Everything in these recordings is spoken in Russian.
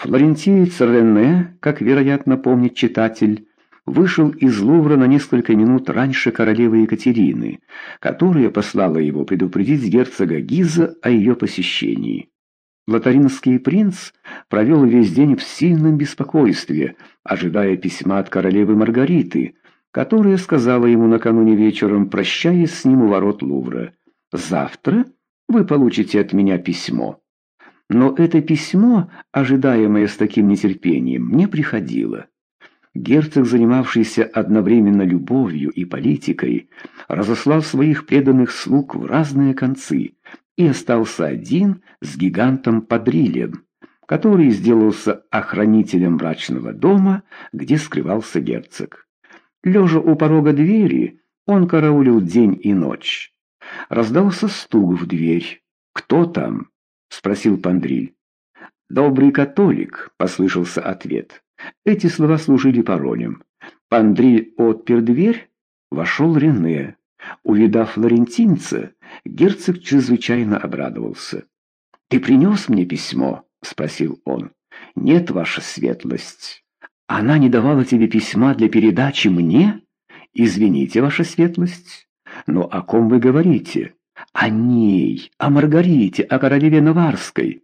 Флорентиец Рене, как, вероятно, помнит читатель, вышел из Лувра на несколько минут раньше королевы Екатерины, которая послала его предупредить герцога Гиза о ее посещении. Лотаринский принц провел весь день в сильном беспокойстве, ожидая письма от королевы Маргариты, которая сказала ему накануне вечером, прощаясь с ним у ворот Лувра, «Завтра вы получите от меня письмо». Но это письмо, ожидаемое с таким нетерпением, не приходило. Герцог, занимавшийся одновременно любовью и политикой, разослал своих преданных слуг в разные концы и остался один с гигантом Падрилем, который сделался охранителем мрачного дома, где скрывался герцог. Лежа у порога двери, он караулил день и ночь. Раздался стук в дверь. «Кто там?» — спросил Пандриль. «Добрый католик», — послышался ответ. Эти слова служили паролем. Пандриль отпер дверь, вошел Рене. Увидав флорентинца, герцог чрезвычайно обрадовался. «Ты принес мне письмо?» — спросил он. «Нет, ваша светлость. Она не давала тебе письма для передачи мне? Извините, ваша светлость. Но о ком вы говорите?» О ней, о Маргарите, о королеве Наварской.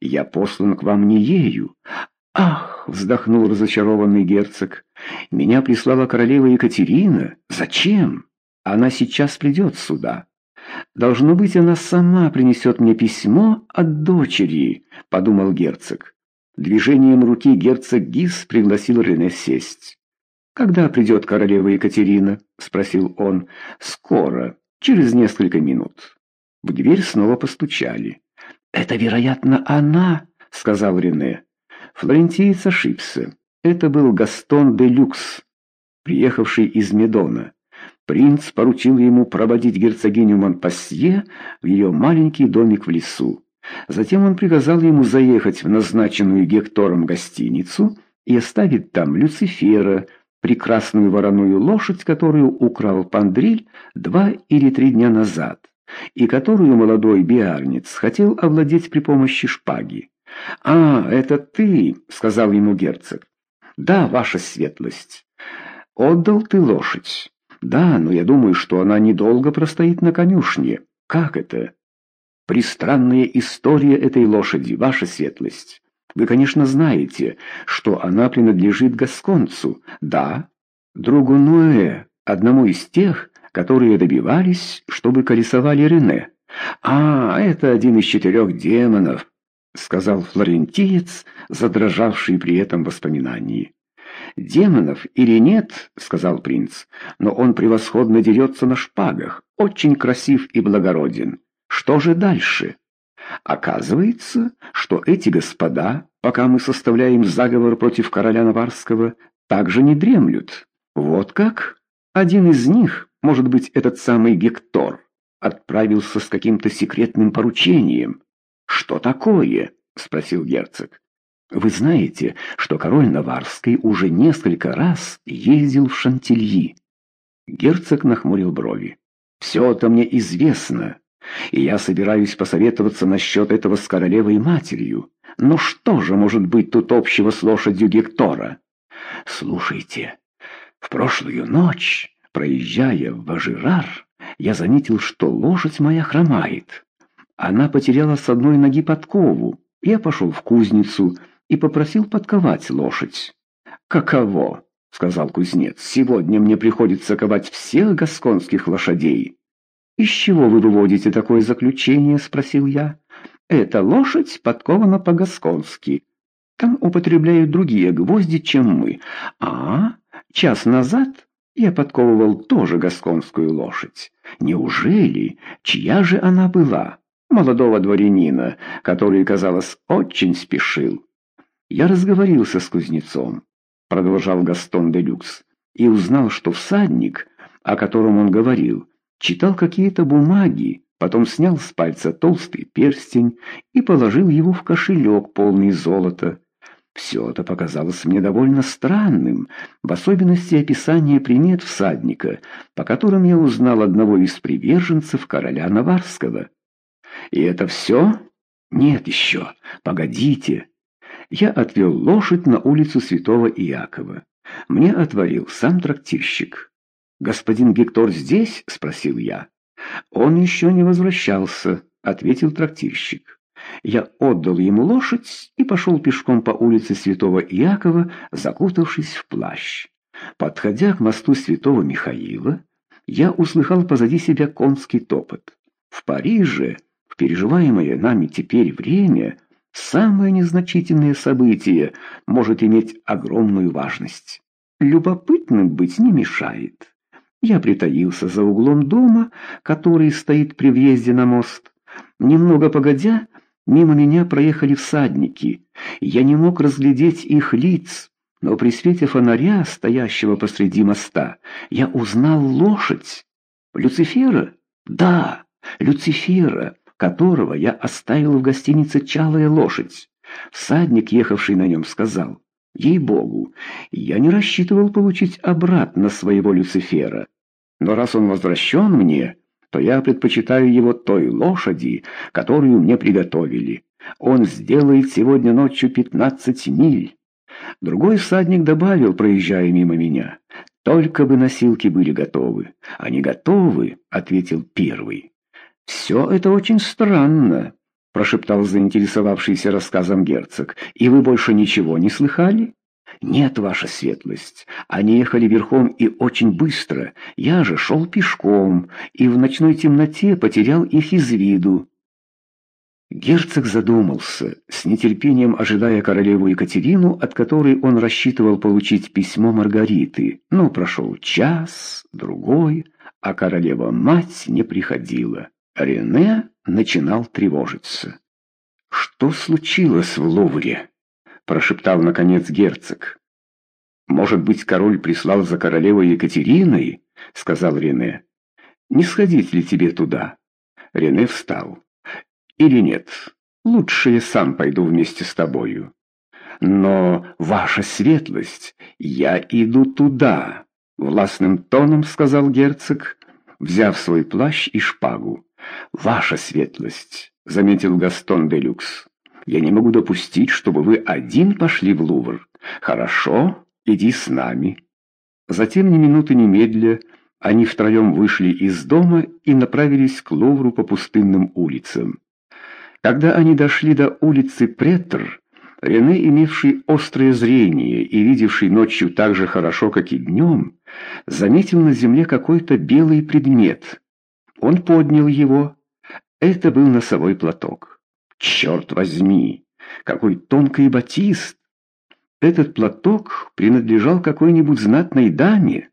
Я послан к вам не ею. Ах, вздохнул разочарованный герцог. Меня прислала королева Екатерина. Зачем? Она сейчас придет сюда. Должно быть, она сама принесет мне письмо от дочери, подумал герцог. Движением руки герцог Гис пригласил Рене сесть. «Когда придет королева Екатерина?» — спросил он. «Скоро через несколько минут. В дверь снова постучали. «Это, вероятно, она», — сказал Рене. Флорентиец ошибся. Это был Гастон де Люкс, приехавший из Медона. Принц поручил ему проводить герцогиню Монпассье в ее маленький домик в лесу. Затем он приказал ему заехать в назначенную Гектором гостиницу и оставить там Люцифера, прекрасную вороную лошадь, которую украл Пандриль два или три дня назад, и которую молодой биарниц хотел овладеть при помощи шпаги. «А, это ты», — сказал ему герцог. «Да, ваша светлость. Отдал ты лошадь. Да, но я думаю, что она недолго простоит на конюшне. Как это?» «Пристранная история этой лошади, ваша светлость». Вы, конечно, знаете, что она принадлежит Гасконцу, да, другу Ноэ, одному из тех, которые добивались, чтобы колесовали Рене. А, это один из четырех демонов, сказал флорентиец, задрожавший при этом воспоминании. «Демонов или нет, — сказал принц, — но он превосходно дерется на шпагах, очень красив и благороден. Что же дальше?» Оказывается, что эти господа, пока мы составляем заговор против короля Наварского, также не дремлют. Вот как? Один из них, может быть, этот самый Гектор, отправился с каким-то секретным поручением. «Что такое?» — спросил герцог. «Вы знаете, что король Наварский уже несколько раз ездил в Шантильи?» Герцог нахмурил брови. «Все это мне известно и я собираюсь посоветоваться насчет этого с королевой матерью. Но что же может быть тут общего с лошадью Гектора? Слушайте, в прошлую ночь, проезжая в Важирар, я заметил, что лошадь моя хромает. Она потеряла с одной ноги подкову. Я пошел в кузницу и попросил подковать лошадь. «Каково?» — сказал кузнец. «Сегодня мне приходится ковать всех гасконских лошадей». «Из чего вы выводите такое заключение?» — спросил я. «Эта лошадь подкована по-гасконски. Там употребляют другие гвозди, чем мы. А, час назад я подковывал тоже гасконскую лошадь. Неужели? Чья же она была? Молодого дворянина, который, казалось, очень спешил. Я разговорился с кузнецом, продолжал Гастон де Люкс, и узнал, что всадник, о котором он говорил, читал какие-то бумаги, потом снял с пальца толстый перстень и положил его в кошелек, полный золота. Все это показалось мне довольно странным, в особенности описание примет всадника, по которым я узнал одного из приверженцев короля Наварского. И это все? Нет еще. Погодите. Я отвел лошадь на улицу Святого Иакова. Мне отворил сам трактирщик. «Господин Гектор здесь?» — спросил я. «Он еще не возвращался», — ответил трактирщик. Я отдал ему лошадь и пошел пешком по улице Святого Иакова, закутавшись в плащ. Подходя к мосту Святого Михаила, я услыхал позади себя конский топот. В Париже, в переживаемое нами теперь время, самое незначительное событие может иметь огромную важность. Любопытным быть не мешает. Я притаился за углом дома, который стоит при въезде на мост. Немного погодя, мимо меня проехали всадники. Я не мог разглядеть их лиц, но при свете фонаря, стоящего посреди моста, я узнал лошадь. Люцифера? Да, Люцифера, которого я оставил в гостинице «Чалая лошадь». Всадник, ехавший на нем, сказал, «Ей-богу, я не рассчитывал получить обратно своего Люцифера, но раз он возвращен мне, то я предпочитаю его той лошади, которую мне приготовили. Он сделает сегодня ночью пятнадцать миль». Другой всадник добавил, проезжая мимо меня, «Только бы носилки были готовы». «Они готовы», — ответил первый. «Все это очень странно», — прошептал заинтересовавшийся рассказом герцог. «И вы больше ничего не слыхали?» «Нет, ваша светлость. Они ехали верхом и очень быстро. Я же шел пешком и в ночной темноте потерял их из виду». Герцог задумался, с нетерпением ожидая королеву Екатерину, от которой он рассчитывал получить письмо Маргариты. Но прошел час, другой, а королева-мать не приходила. Рене начинал тревожиться. «Что случилось в Лувре?» — прошептал, наконец, герцог. «Может быть, король прислал за королевой Екатериной?» — сказал Рене. «Не сходить ли тебе туда?» Рене встал или нет? Лучше я сам пойду вместе с тобою. Но, ваша светлость, я иду туда, — властным тоном сказал герцог, взяв свой плащ и шпагу. Ваша светлость, — заметил Гастон де Люкс, — я не могу допустить, чтобы вы один пошли в Лувр. Хорошо, иди с нами. Затем ни минуты немедля они втроем вышли из дома и направились к Лувру по пустынным улицам. Когда они дошли до улицы Претр, Рене, имевший острое зрение и видевший ночью так же хорошо, как и днем, заметил на земле какой-то белый предмет. Он поднял его. Это был носовой платок. Черт возьми, какой тонкий батист! Этот платок принадлежал какой-нибудь знатной даме.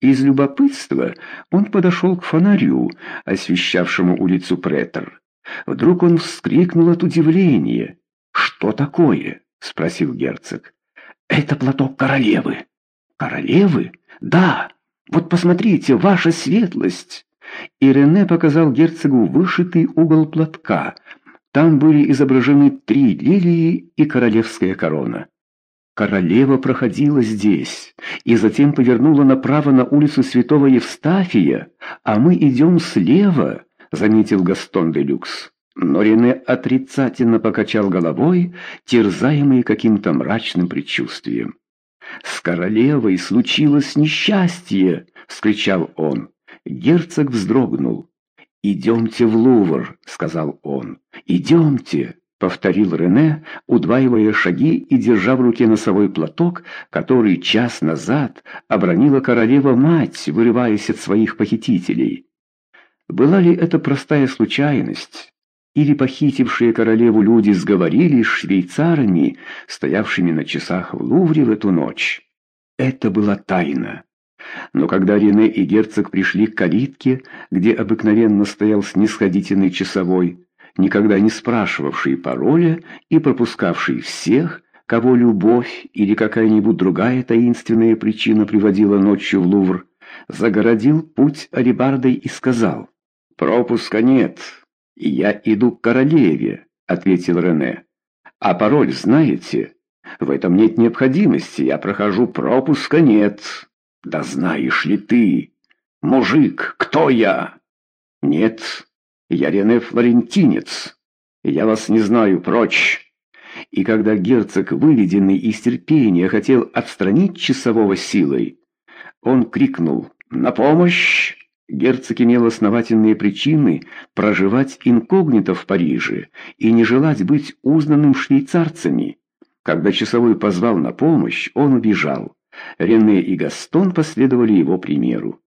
Из любопытства он подошел к фонарю, освещавшему улицу Претер. Вдруг он вскрикнул от удивления. «Что такое?» — спросил герцог. «Это платок королевы». «Королевы? Да! Вот посмотрите, ваша светлость!» И Рене показал герцогу вышитый угол платка. Там были изображены три лилии и королевская корона. Королева проходила здесь и затем повернула направо на улицу Святого Евстафия, а мы идем слева заметил Гастон де Люкс. Но Рене отрицательно покачал головой, терзаемый каким-то мрачным предчувствием. «С королевой случилось несчастье!» — вскричал он. Герцог вздрогнул. «Идемте в Лувр», — сказал он. «Идемте», — повторил Рене, удваивая шаги и держа в руке носовой платок, который час назад обронила королева-мать, вырываясь от своих похитителей. Была ли это простая случайность? Или похитившие королеву люди сговорились с швейцарами, стоявшими на часах в Лувре в эту ночь? Это была тайна. Но когда Рене и герцог пришли к калитке, где обыкновенно стоял снисходительный часовой, никогда не спрашивавший пароля и пропускавший всех, кого любовь или какая-нибудь другая таинственная причина приводила ночью в Лувр, загородил путь алебардой и сказал «Пропуска нет, я иду к королеве», — ответил Рене. «А пароль знаете? В этом нет необходимости, я прохожу, пропуска нет». «Да знаешь ли ты, мужик, кто я?» «Нет, я Рене Флорентинец. Я вас не знаю, прочь». и когда герцог, выведенный из терпения, хотел отстранить часового силой, он крикнул «На помощь!». Герцог имел основательные причины проживать инкогнито в Париже и не желать быть узнанным швейцарцами. Когда часовой позвал на помощь, он убежал. Рене и Гастон последовали его примеру.